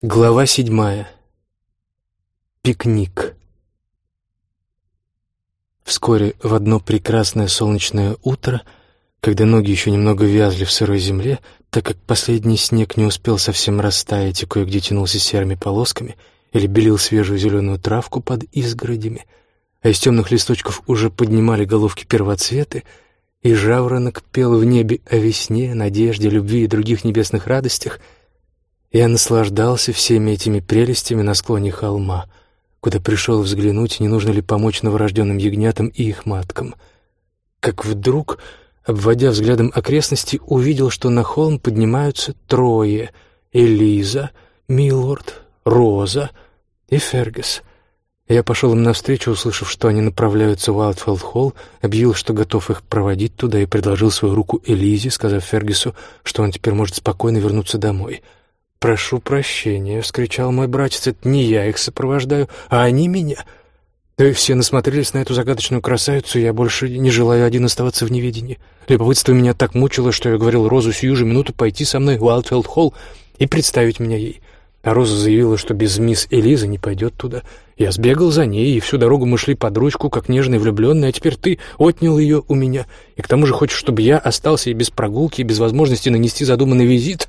Глава седьмая. Пикник. Вскоре в одно прекрасное солнечное утро, когда ноги еще немного вязли в сырой земле, так как последний снег не успел совсем растаять и кое-где тянулся серыми полосками или белил свежую зеленую травку под изгородями, а из темных листочков уже поднимали головки первоцветы, и жаворонок пел в небе о весне, надежде, любви и других небесных радостях — я наслаждался всеми этими прелестями на склоне холма, куда пришел взглянуть, не нужно ли помочь новорожденным ягнятам и их маткам. Как вдруг, обводя взглядом окрестности, увидел, что на холм поднимаются трое — Элиза, Милорд, Роза и Фергюс. Я пошел им навстречу, услышав, что они направляются в Уайлдфелд-холл, объявил, что готов их проводить туда и предложил свою руку Элизе, сказав Фергюсу, что он теперь может спокойно вернуться домой — «Прошу прощения», — вскричал мой братец, — «это не я их сопровождаю, а они меня». Да и все насмотрелись на эту загадочную красавицу, я больше не желаю один оставаться в неведении. Любопытство меня так мучило, что я говорил Розу сию же минуту пойти со мной в Уайлдфелд-холл и представить меня ей. А Роза заявила, что без мисс Элизы не пойдет туда. Я сбегал за ней, и всю дорогу мы шли под ручку, как нежные влюбленные, а теперь ты отнял ее у меня. И к тому же хочешь, чтобы я остался и без прогулки, и без возможности нанести задуманный визит?»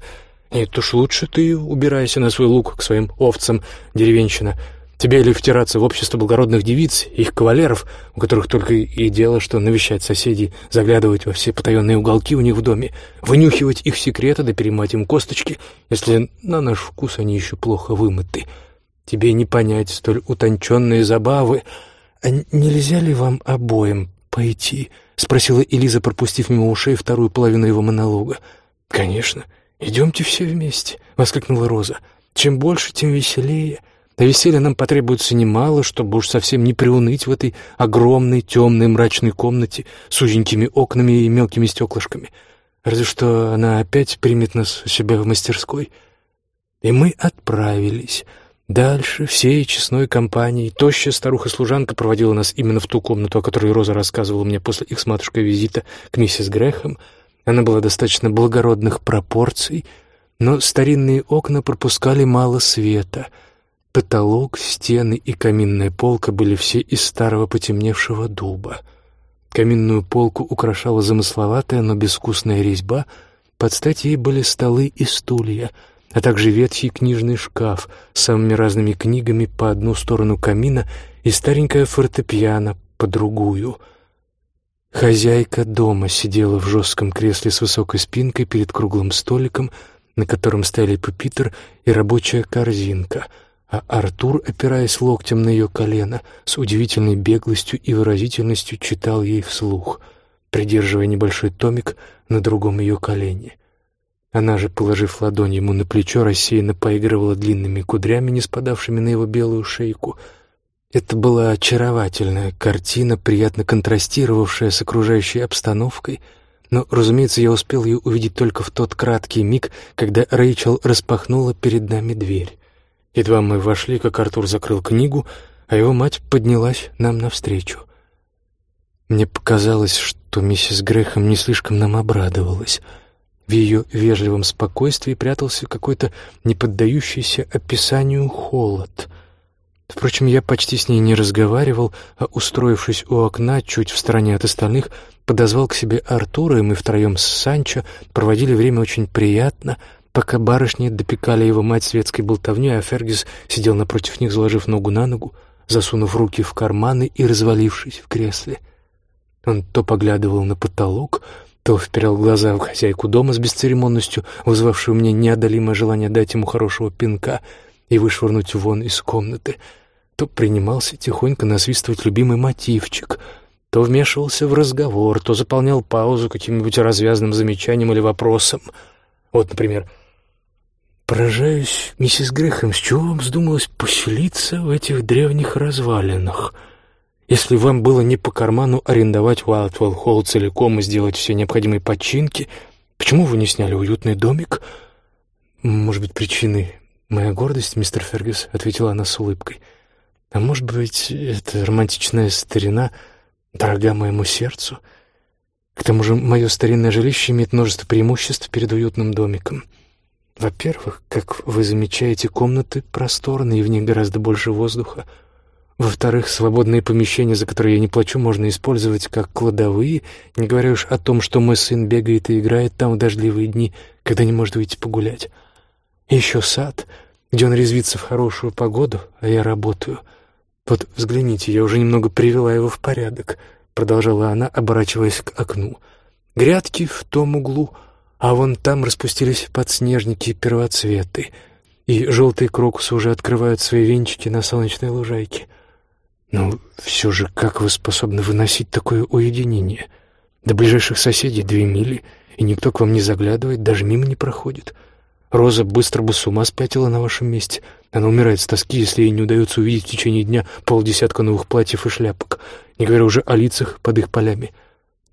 «Нет уж лучше ты убирайся на свой луг к своим овцам, деревенщина. Тебе ли втираться в общество благородных девиц, их кавалеров, у которых только и дело, что навещать соседей, заглядывать во все потаенные уголки у них в доме, вынюхивать их секреты да перемать им косточки, если на наш вкус они еще плохо вымыты. Тебе не понять столь утонченные забавы. А нельзя ли вам обоим пойти?» — спросила Элиза, пропустив мимо ушей вторую половину его монолога. «Конечно». «Идемте все вместе», — воскликнула Роза. «Чем больше, тем веселее. На веселье нам потребуется немало, чтобы уж совсем не приуныть в этой огромной, темной, мрачной комнате с узенькими окнами и мелкими стеклышками. Разве что она опять примет нас у себя в мастерской». И мы отправились. Дальше, всей честной компанией, тощая старуха-служанка проводила нас именно в ту комнату, о которой Роза рассказывала мне после их с матушкой визита к миссис Грэхэм — она была достаточно благородных пропорций, но старинные окна пропускали мало света. Потолок, стены и каминная полка были все из старого потемневшего дуба. Каминную полку украшала замысловатая, но безвкусная резьба, под стать ей были столы и стулья, а также ветхий книжный шкаф с самыми разными книгами по одну сторону камина и старенькая фортепиано по другую — Хозяйка дома сидела в жестком кресле с высокой спинкой перед круглым столиком, на котором стояли пупитр и рабочая корзинка, а Артур, опираясь локтем на ее колено, с удивительной беглостью и выразительностью читал ей вслух, придерживая небольшой томик на другом ее колене. Она же, положив ладонь ему на плечо, рассеянно поигрывала длинными кудрями, не спадавшими на его белую шейку — это была очаровательная картина, приятно контрастировавшая с окружающей обстановкой, но, разумеется, я успел ее увидеть только в тот краткий миг, когда Рэйчел распахнула перед нами дверь. Едва мы вошли, как Артур закрыл книгу, а его мать поднялась нам навстречу. Мне показалось, что миссис Грэхэм не слишком нам обрадовалась. В ее вежливом спокойствии прятался какой-то неподдающийся описанию холод — Впрочем, я почти с ней не разговаривал, а, устроившись у окна, чуть в стороне от остальных, подозвал к себе Артура, и мы втроем с Санчо проводили время очень приятно, пока барышни допекали его мать светской болтовней, а Фергис сидел напротив них, заложив ногу на ногу, засунув руки в карманы и развалившись в кресле. Он то поглядывал на потолок, то вперял глаза в хозяйку дома с бесцеремонностью, вызвавшую мне неодолимое желание дать ему хорошего пинка и вышвырнуть вон из комнаты — то принимался тихонько насвистывать любимый мотивчик, то вмешивался в разговор, то заполнял паузу каким-нибудь развязным замечанием или вопросом. Вот, например, «Поражаюсь, миссис Грэхэм, с чего вам вздумалось поселиться в этих древних развалинах? Если вам было не по карману арендовать Уайлдвелл Холл целиком и сделать все необходимые починки, почему вы не сняли уютный домик?» «Может быть, причиной моя гордость, мистер Фергюс?» — ответила она с улыбкой — а может быть, это романтичная старина дорога моему сердцу? К тому же, мое старинное жилище имеет множество преимуществ перед уютным домиком. Во-первых, как вы замечаете, комнаты просторные, и в них гораздо больше воздуха. Во-вторых, свободные помещения, за которые я не плачу, можно использовать как кладовые, не говоря уж о том, что мой сын бегает и играет там в дождливые дни, когда не может выйти погулять. И еще сад, где он резвится в хорошую погоду, а я работаю. Вот взгляните, я уже немного привела его в порядок, продолжала она, оборачиваясь к окну. Грядки в том углу — а вон там распустились подснежники и первоцветы, и желтые крокусы уже открывают свои венчики на солнечной лужайке. Но все же как вы способны выносить такое уединение? До ближайших соседей две мили, и никто к вам не заглядывает, даже мимо не проходит. Роза быстро бы с ума спятила на вашем месте. Она умирает с тоски, если ей не удается увидеть в течение дня полдесятка новых платьев и шляпок, не говоря уже о лицах под их полями.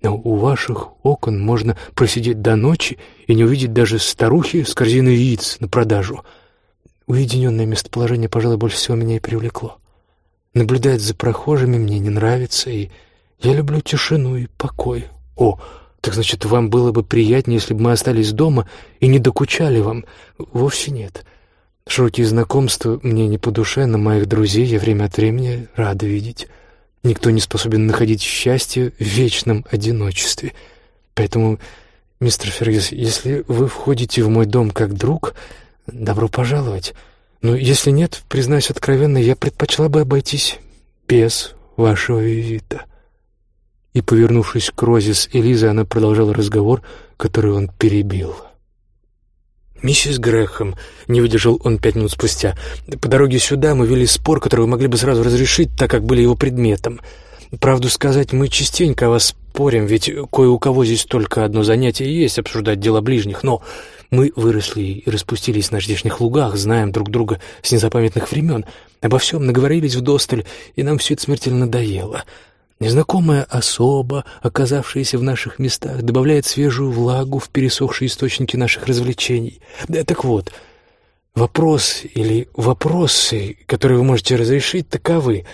Но у ваших окон можно просидеть до ночи и не увидеть даже старухи с корзиной яиц на продажу. Уединенное местоположение, пожалуй, больше всего меня и привлекло. Наблюдать за прохожими мне не нравится, и я люблю тишину и покой. О, так значит, вам было бы приятнее, если бы мы остались дома и не докучали вам? Вовсе нет. Широкие знакомства мне не по душе, но моих друзей я время от времени рада видеть. Никто не способен находить счастье в вечном одиночестве. Поэтому, мистер Фергюс, если вы входите в мой дом как друг, добро пожаловать. Но если нет, признаюсь откровенно, я предпочла бы обойтись без вашего визита». И, повернувшись к Розе с Элизой, она продолжала разговор, который он перебил. «Миссис Грэхэм», — не выдержал он пять минут спустя, — «по дороге сюда мы вели спор, который вы могли бы сразу разрешить, так как были его предметом. Правду сказать, мы частенько о вас спорим, ведь кое у кого здесь только одно занятие есть — обсуждать дела ближних, но мы выросли и распустились на здешних лугах, знаем друг друга с незапамятных времен, обо всем наговорились вдосталь, и нам все это смертельно надоело». Незнакомая особа, оказавшаяся в наших местах, добавляет свежую влагу в пересохшие источники наших развлечений. Да, так вот, вопрос или вопросы, которые вы можете разрешить, таковы.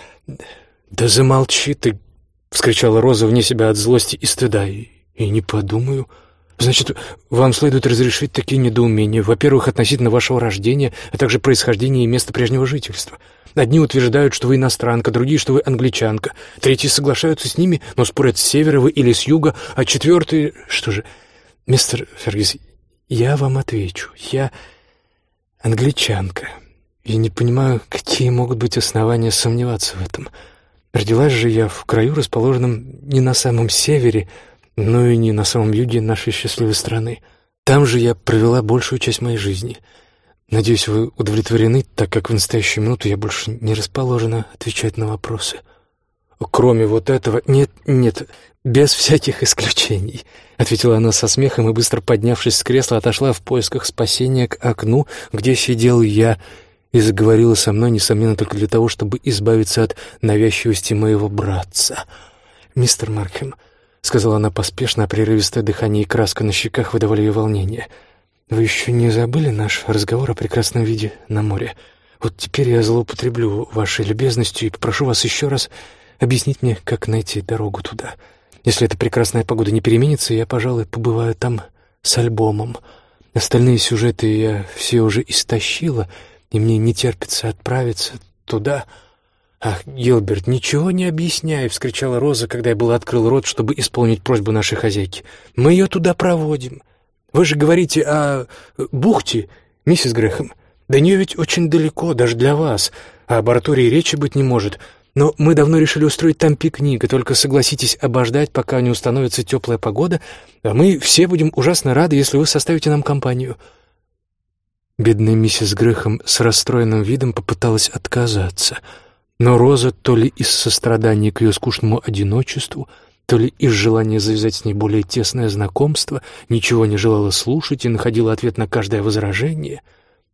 «Да замолчи ты!» — вскричала Роза вне себя от злости и стыда. «И, не подумаю. Значит, вам следует разрешить такие недоумения, во-первых, относительно вашего рождения, а также происхождения и места прежнего жительства». Одни утверждают, что вы иностранка, другие, что вы англичанка. Третьи соглашаются с ними, но спорят, с севера вы или с юга, а четвертые... Что же, мистер Фергис, я вам отвечу. Я англичанка. И не понимаю, какие могут быть основания сомневаться в этом. Родилась же я в краю, расположенном не на самом севере, но и не на самом юге нашей счастливой страны. Там же я провела большую часть моей жизни — Надеюсь, вы удовлетворены, так как в настоящую минуту я больше не расположена отвечать на вопросы. Кроме вот этого... Нет, нет, без всяких исключений, ответила она со смехом и, быстро поднявшись с кресла, отошла в поисках спасения к окну, где сидел я, и заговорила со мной, несомненно, только для того, чтобы избавиться от навязчивости моего братца. «Мистер Маркхэм», — сказала она поспешно, а прерывистое дыхание и краска на щеках выдавали ее волнение — вы еще не забыли наш разговор о прекрасном виде на море? Вот теперь я злоупотреблю вашей любезностью и попрошу вас еще раз объяснить мне, как найти дорогу туда. Если эта прекрасная погода не переменится, я, пожалуй, побываю там с альбомом. Остальные сюжеты я все уже истощила, и мне не терпится отправиться туда. «Ах, Гилберт, ничего не объясняй!» — вскричала Роза, когда я был открыл рот, чтобы исполнить просьбу нашей хозяйки. «Мы ее туда проводим. Вы же говорите о бухте, миссис Грэхэм. До нее ведь очень далеко, даже для вас. А об Артуре речи быть не может. Но мы давно решили устроить там пикник, и только согласитесь обождать, пока не установится теплая погода, а мы все будем ужасно рады, если вы составите нам компанию». Бедная миссис Грэхэм с расстроенным видом попыталась отказаться, но Роза то ли из сострадания к ее скучному одиночеству, то ли из желания завязать с ней более тесное знакомство, ничего не желала слушать и находила ответ на каждое возражение.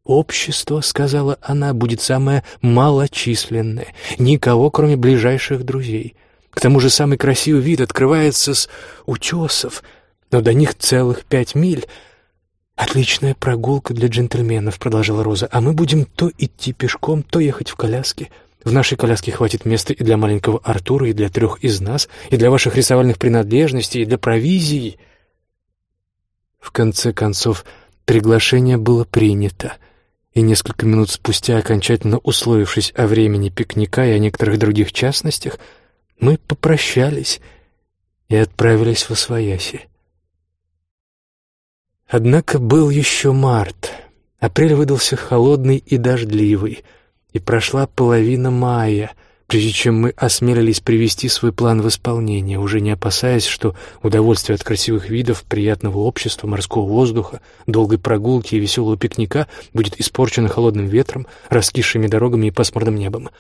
«Общество, — сказала она, — будет самое малочисленное, никого, кроме ближайших друзей. К тому же самый красивый вид открывается с утесов, но до них целых пять миль». «Отличная прогулка для джентльменов», — продолжала Роза, — «а мы будем то идти пешком, то ехать в коляске». В нашей коляске хватит места и для маленького Артура, и для трех из нас, и для ваших рисовальных принадлежностей, и для провизии. В конце концов, Приглашение было принято, и несколько минут спустя, окончательно условившись о времени пикника и о некоторых других частностях, мы попрощались и отправились в Освояси. Однако был еще март. Апрель выдался холодный и дождливый, и прошла половина мая — прежде чем мы осмелились привести свой план в исполнение, уже не опасаясь, что удовольствие от красивых видов, приятного общества, морского воздуха, долгой прогулки и веселого пикника будет испорчено холодным ветром, раскисшими дорогами и пасмурным небом.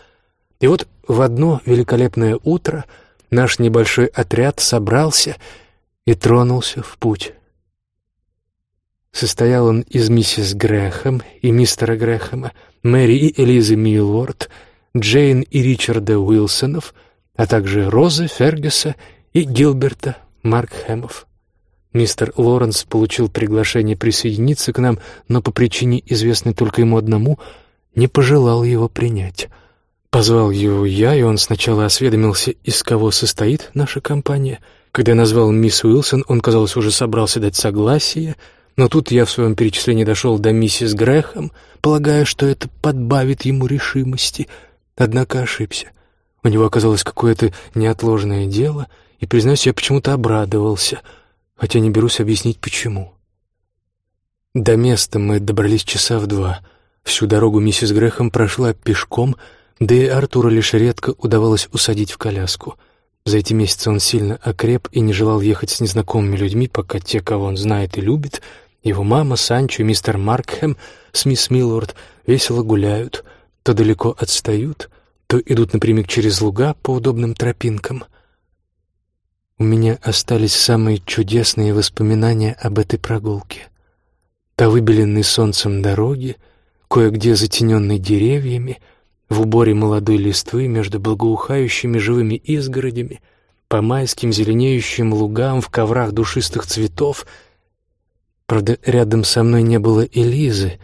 И вот в одно великолепное утро наш небольшой отряд собрался и тронулся в путь. Состоял он из миссис Грэхэм и мистера Грэхэма, Мэри и Элизы Миллорд — Джейн и Ричарда Уилсонов, а также Розы Фергюса и Гилберта Маркхэмов. Мистер Лоренс получил приглашение присоединиться к нам, но по причине, известной только ему одному, не пожелал его принять. Позвал его я, и он сначала осведомился, из кого состоит наша компания. Когда назвал мисс Уилсон, он, казалось, уже собрался дать согласие, но тут я в своем перечислении дошел до миссис Грэхэм, полагая, что это подбавит ему решимости — Однако ошибся. У него оказалось какое-то неотложное дело, и, признаюсь, я почему-то обрадовался, хотя не берусь объяснить, почему. До места мы добрались часа в два. Всю дорогу миссис Грехом прошла пешком, да и Артура лишь редко удавалось усадить в коляску. За эти месяцы он сильно окреп и не желал ехать с незнакомыми людьми, пока те, кого он знает и любит, его мама, Санчо мистер Маркхэм с мисс Миллорд весело гуляют — то далеко отстают, то идут напрямик через луга по удобным тропинкам. У меня остались самые чудесные воспоминания об этой прогулке. Та выбеленной солнцем дороги, кое-где затененной деревьями, в уборе молодой листвы между благоухающими живыми изгородями, по майским зеленеющим лугам в коврах душистых цветов. Правда, рядом со мной не было Элизы,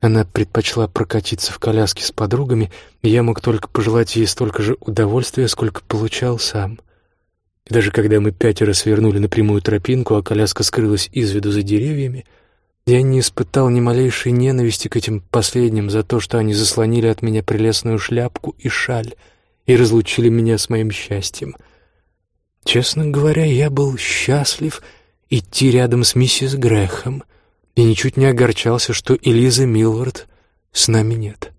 она предпочла прокатиться в коляске с подругами, и я мог только пожелать ей столько же удовольствия, сколько получал сам. И даже когда мы пятеро свернули на прямую тропинку, а коляска скрылась из виду за деревьями, я не испытал ни малейшей ненависти к этим последним за то, что они заслонили от меня прелестную шляпку и шаль и разлучили меня с моим счастьем. Честно говоря, я был счастлив идти рядом с миссис Грэхэм — и ничуть не огорчался, что Элизы Милвард с нами нет.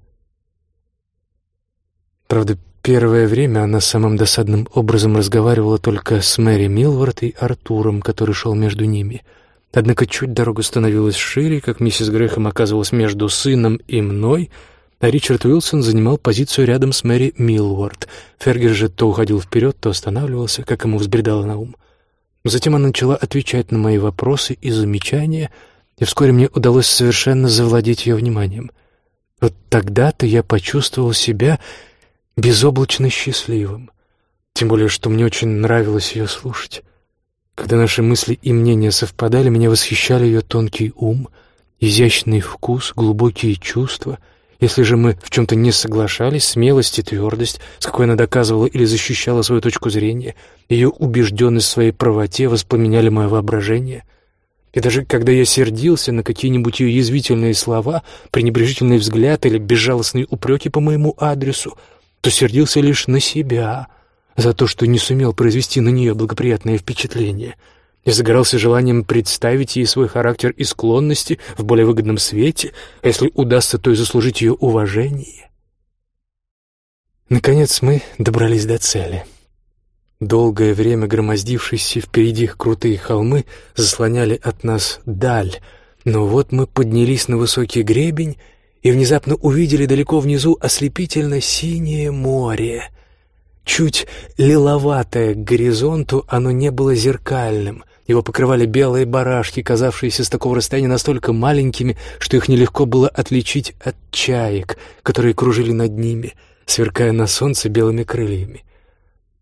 Правда, первое время она самым досадным образом разговаривала только с Мэри Милвард и Артуром, который шел между ними. Однако чуть дорога становилась шире, как миссис Грэхэм оказывалась между сыном и мной, а Ричард Уилсон занимал позицию рядом с Мэри Милвард. Фергер же то уходил вперед, то останавливался, как ему взбредало на ум. Затем она начала отвечать на мои вопросы и замечания — и вскоре мне удалось совершенно завладеть ее вниманием. Вот тогда-то я почувствовал себя безоблачно счастливым, тем более, что мне очень нравилось ее слушать. Когда наши мысли и мнения совпадали, меня восхищали ее тонкий ум, изящный вкус, глубокие чувства. Если же мы в чем-то не соглашались, смелость и твердость, с какой она доказывала или защищала свою точку зрения, ее убежденность в своей правоте воспламеняли мое воображение — и даже когда я сердился на какие-нибудь ее язвительные слова, пренебрежительный взгляд или безжалостные упреки по моему адресу, то сердился лишь на себя за то, что не сумел произвести на нее благоприятное впечатление. Я загорался желанием представить ей свой характер и склонности в более выгодном свете, а если удастся, то и заслужить ее уважение. Наконец мы добрались до цели — Долгое время громоздившиеся впереди крутые холмы заслоняли от нас даль, но вот мы поднялись на высокий гребень и внезапно увидели далеко внизу ослепительно синее море. Чуть лиловатое к горизонту, оно не было зеркальным. Его покрывали белые барашки, казавшиеся с такого расстояния настолько маленькими, что их нелегко было отличить от чаек, которые кружили над ними, сверкая на солнце белыми крыльями.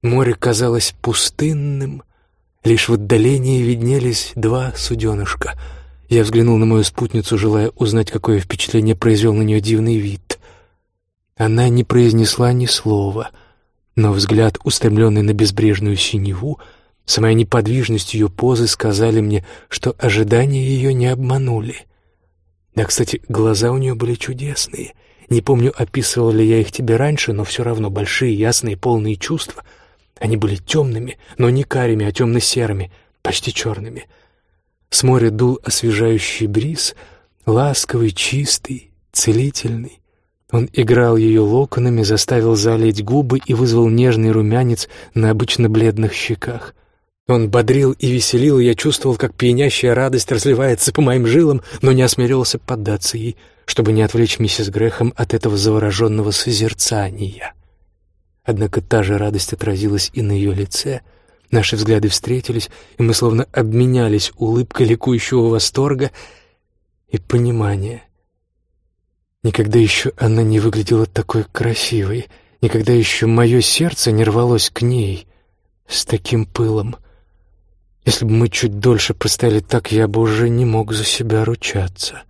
Море казалось пустынным, лишь в отдалении виднелись два суденышка. Я взглянул на мою спутницу, желая узнать, какое впечатление произвел на нее дивный вид. Она не произнесла ни слова, но взгляд, устремленный на безбрежную синеву, самая неподвижность ее позы сказали мне, что ожидания ее не обманули. Да, кстати, глаза у нее были чудесные. Не помню, описывал ли я их тебе раньше, но все равно большие, ясные, полные чувства. Они были темными, но не карими, а темно-серыми, почти черными. С моря дул освежающий бриз, ласковый, чистый, целительный. Он играл ее локонами, заставил залить губы и вызвал нежный румянец на обычно бледных щеках. Он бодрил и веселил, я чувствовал, как пьянящая радость разливается по моим жилам, но не осмелился поддаться ей, чтобы не отвлечь миссис Грехом от этого завороженного созерцания. Однако та же радость отразилась и на ее лице. Наши взгляды встретились, и мы словно обменялись улыбкой ликующего восторга и понимания. Никогда еще она не выглядела такой красивой, никогда еще мое сердце не рвалось к ней с таким пылом — если бы мы чуть дольше простояли так, я бы уже не мог за себя ручаться.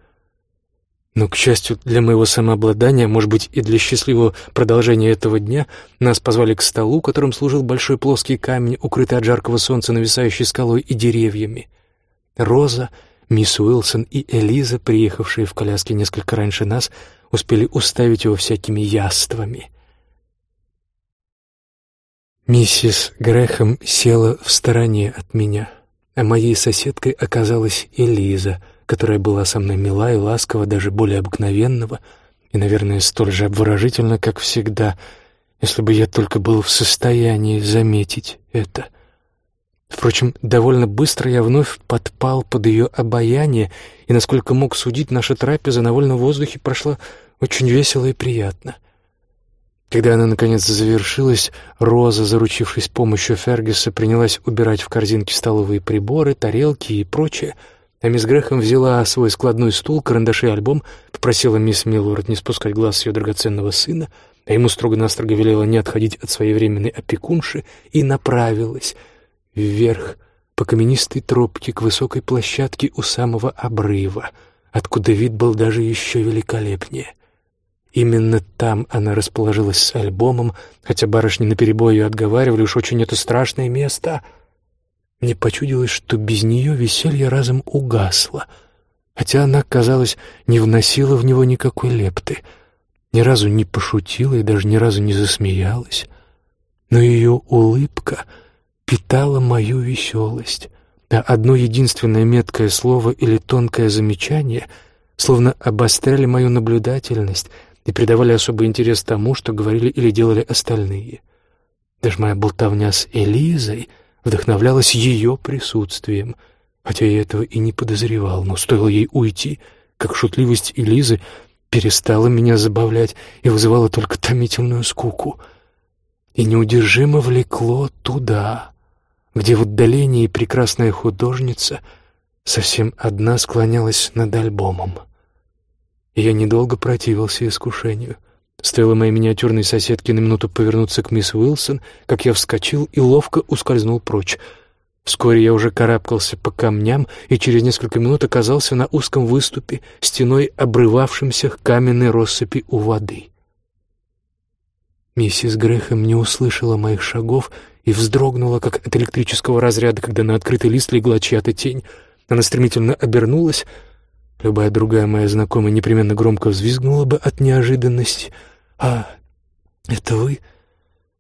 Но, к счастью для моего самообладания, может быть, и для счастливого продолжения этого дня, нас позвали к столу, которым служил большой плоский камень, укрытый от жаркого солнца, нависающий скалой и деревьями. Роза, мисс Уилсон и Элиза, приехавшие в коляске несколько раньше нас, успели уставить его всякими яствами — Миссис Грэхэм села в стороне от меня, а моей соседкой оказалась Элиза, которая была со мной мила и ласкова, даже более обыкновенного, и, наверное, столь же обворожительно, как всегда, если бы я только был в состоянии заметить это. Впрочем, довольно быстро я вновь подпал под ее обаяние, и, насколько мог судить, наша трапеза на вольном воздухе прошла очень весело и приятно — когда она, наконец, завершилась, Роза, заручившись помощью Фергюса, принялась убирать в корзинки столовые приборы, тарелки и прочее, а мисс Грэхэм взяла свой складной стул, карандаши и альбом, попросила мисс Миллорд не спускать глаз с ее драгоценного сына, а ему строго-настрого велела не отходить от своей временной опекунши, и направилась вверх по каменистой тропке к высокой площадке у самого обрыва, откуда вид был даже еще великолепнее. Именно там она расположилась с альбомом, хотя барышни наперебой ее отговаривали, уж очень это страшное место. Мне почудилось, что без нее веселье разом угасло, хотя она, казалось, не вносила в него никакой лепты, ни разу не пошутила и даже ни разу не засмеялась. Но ее улыбка питала мою веселость, а одно единственное меткое слово или тонкое замечание словно обостряли мою наблюдательность — и придавали особый интерес тому, что говорили или делали остальные. Даже моя болтовня с Элизой вдохновлялась ее присутствием, хотя я этого и не подозревал, но стоило ей уйти, как шутливость Элизы перестала меня забавлять и вызывала только томительную скуку. И неудержимо влекло туда, где в отдалении прекрасная художница совсем одна склонялась над альбомом я недолго противился искушению. Стоило моей миниатюрной соседке на минуту повернуться к мисс Уилсон, как я вскочил и ловко ускользнул прочь. Вскоре я уже карабкался по камням и через несколько минут оказался на узком выступе, стеной обрывавшимся к каменной россыпи у воды. Миссис Грэхэм не услышала моих шагов и вздрогнула, как от электрического разряда, когда на открытый лист легла чья-то тень. Она стремительно обернулась — Любая другая моя знакомая непременно громко взвизгнула бы от неожиданности. «А, это вы?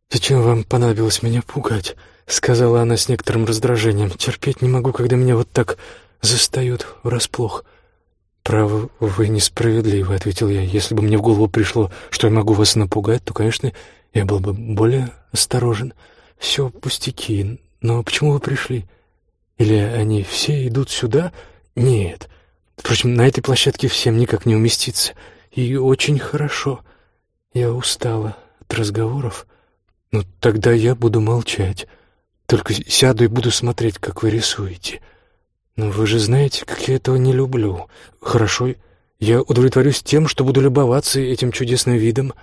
Зачем вам понадобилось меня пугать?» — сказала она с некоторым раздражением. «Терпеть не могу, когда меня вот так застают врасплох». «Право, вы несправедливы», — ответил я. «Если бы мне в голову пришло, что я могу вас напугать, то, конечно, я был бы более осторожен. Все пустяки. Но почему вы пришли? Или они все идут сюда? Нет». Впрочем, на этой площадке всем никак не уместиться. И очень хорошо. Я устала от разговоров. Ну, тогда я буду молчать. Только сяду и буду смотреть, как вы рисуете. Но вы же знаете, как я этого не люблю. Хорошо, я удовлетворюсь тем, что буду любоваться этим чудесным видом.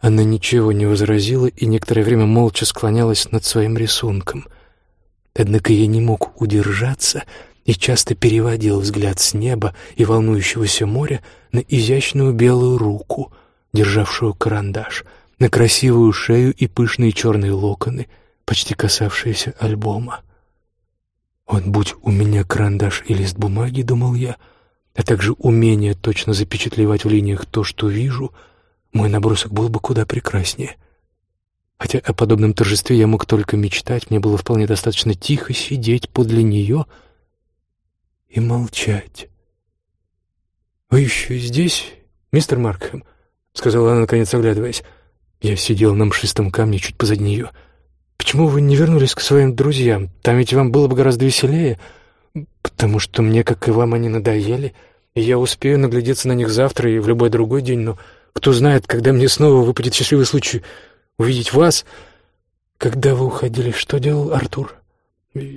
Она ничего не возразила и некоторое время молча склонялась над своим рисунком. Однако я не мог удержаться — и часто переводил взгляд с неба и волнующегося моря на изящную белую руку, державшую карандаш, на красивую шею и пышные черные локоны, почти касавшиеся альбома. «Вот будь у меня карандаш и лист бумаги, — думал я, а также умение точно запечатлевать в линиях то, что вижу, мой набросок был бы куда прекраснее. Хотя о подобном торжестве я мог только мечтать, мне было вполне достаточно тихо сидеть подле нее и молчать. «Вы еще здесь, мистер Маркхэм?» — сказала она, наконец, оглядываясь. Я сидел на мшистом камне чуть позади нее. «Почему вы не вернулись к своим друзьям? Там ведь вам было бы гораздо веселее. Потому что мне, как и вам, они надоели, и я успею наглядеться на них завтра и в любой другой день, но кто знает, когда мне снова выпадет счастливый случай увидеть вас. Когда вы уходили, что делал Артур?»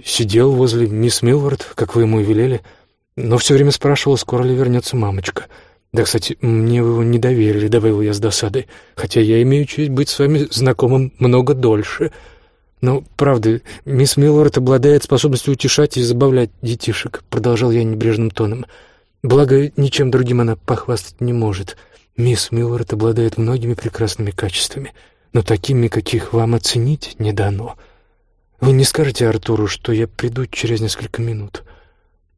«Сидел возле мисс Милвард, как вы ему и велели» но все время спрашивал, скоро ли вернется мамочка. Да, кстати, мне его не доверили, добавил я с досадой, хотя я имею честь быть с вами знакомым много дольше. Но, правда, мисс Миллард обладает способностью утешать и забавлять детишек, продолжал я небрежным тоном. Благо, ничем другим она похвастать не может. Мисс Миллард обладает многими прекрасными качествами, но такими, каких вам оценить не дано. Вы не скажете Артуру, что я приду через несколько минут?»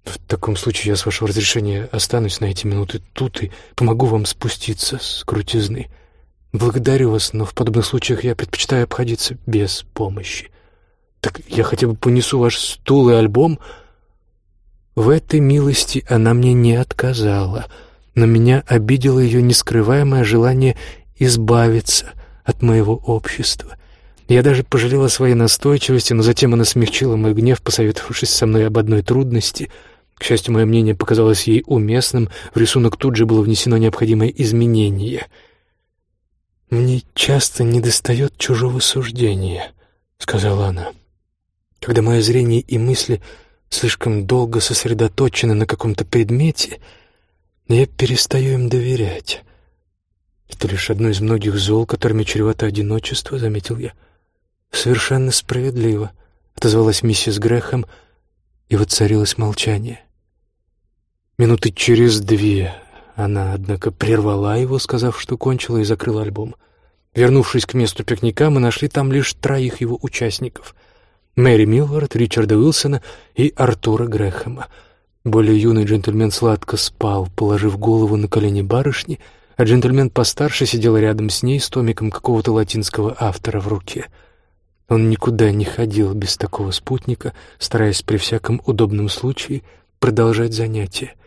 В таком случае я, с вашего разрешения, останусь на эти минуты тут и помогу вам спуститься с крутизны. Благодарю вас, но в подобных случаях я предпочитаю обходиться без помощи. Так я хотя бы понесу ваш стул и альбом. В этой милости она мне не отказала, но меня обидело ее нескрываемое желание избавиться от моего общества. Я даже пожалела своей настойчивости, но затем она смягчила мой гнев, посоветовавшись со мной об одной трудности — к счастью, мое мнение показалось ей уместным, в рисунок тут же было внесено необходимое изменение. «Мне часто недостает чужого суждения», — сказала она. «Когда мое зрение и мысли слишком долго сосредоточены на каком-то предмете, я перестаю им доверять. Это лишь одно из многих зол, которыми чревато одиночество», — заметил я. «Совершенно справедливо», — отозвалась миссис Грэхэм, и воцарилось молчание. Минуты через две она, однако, прервала его, сказав, что кончила, и закрыла альбом. Вернувшись к месту пикника, мы нашли там лишь троих его участников — Мэри Милвард, Ричарда Уилсона и Артура Грэхэма. Более юный джентльмен сладко спал, положив голову на колени барышни, а джентльмен постарше сидел рядом с ней с томиком какого-то латинского автора в руке. Он никуда не ходил без такого спутника, стараясь при всяком удобном случае продолжать занятия —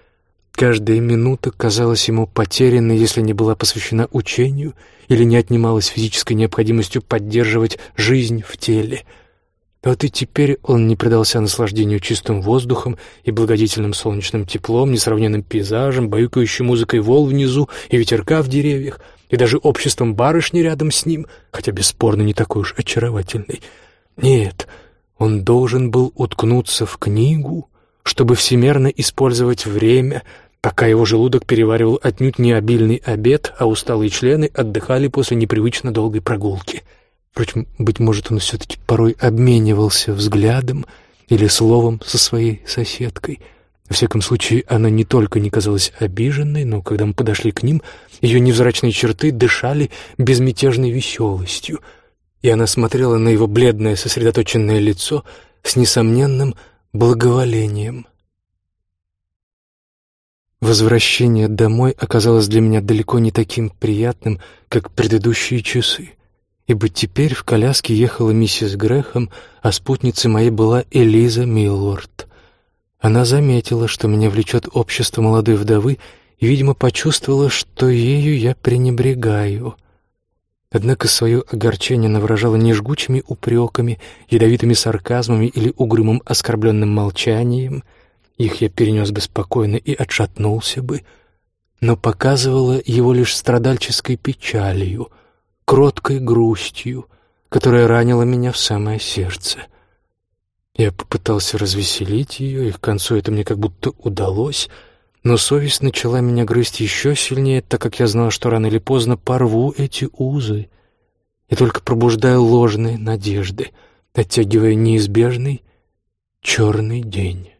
Каждая минута казалась ему потерянной, если не была посвящена учению или не отнималась физической необходимостью поддерживать жизнь в теле. Вот и теперь он не предался наслаждению чистым воздухом и благодетельным солнечным теплом, несравненным пейзажем, баюкающей музыкой вол внизу и ветерка в деревьях, и даже обществом барышни рядом с ним, хотя бесспорно не такой уж очаровательной. Нет, он должен был уткнуться в книгу, чтобы всемерно использовать время, пока его желудок переваривал отнюдь не обильный обед, а усталые члены отдыхали после непривычно долгой прогулки. Впрочем, быть может, он все-таки порой обменивался взглядом или словом со своей соседкой. Во всяком случае, она не только не казалась обиженной, но когда мы подошли к ним, ее невзрачные черты дышали безмятежной веселостью, и она смотрела на его бледное сосредоточенное лицо с несомненным благоволением. Возвращение домой оказалось для меня далеко не таким приятным, как предыдущие часы, ибо теперь в коляске ехала миссис Грэхэм, а спутницей моей была Элиза Миллорд. Она заметила, что меня влечет общество молодой вдовы, и, видимо, почувствовала, что ею я пренебрегаю. Однако свое огорчение она выражала не жгучими упреками, ядовитыми сарказмами или угрюмым оскорбленным молчанием — их я перенес бы спокойно и отшатнулся бы, но показывала его лишь страдальческой печалью, кроткой грустью, которая ранила меня в самое сердце. Я попытался развеселить ее, и к концу это мне как будто удалось, но совесть начала меня грызть еще сильнее, так как я знал, что рано или поздно порву эти узы, и только пробуждаю ложные надежды, оттягивая неизбежный черный день.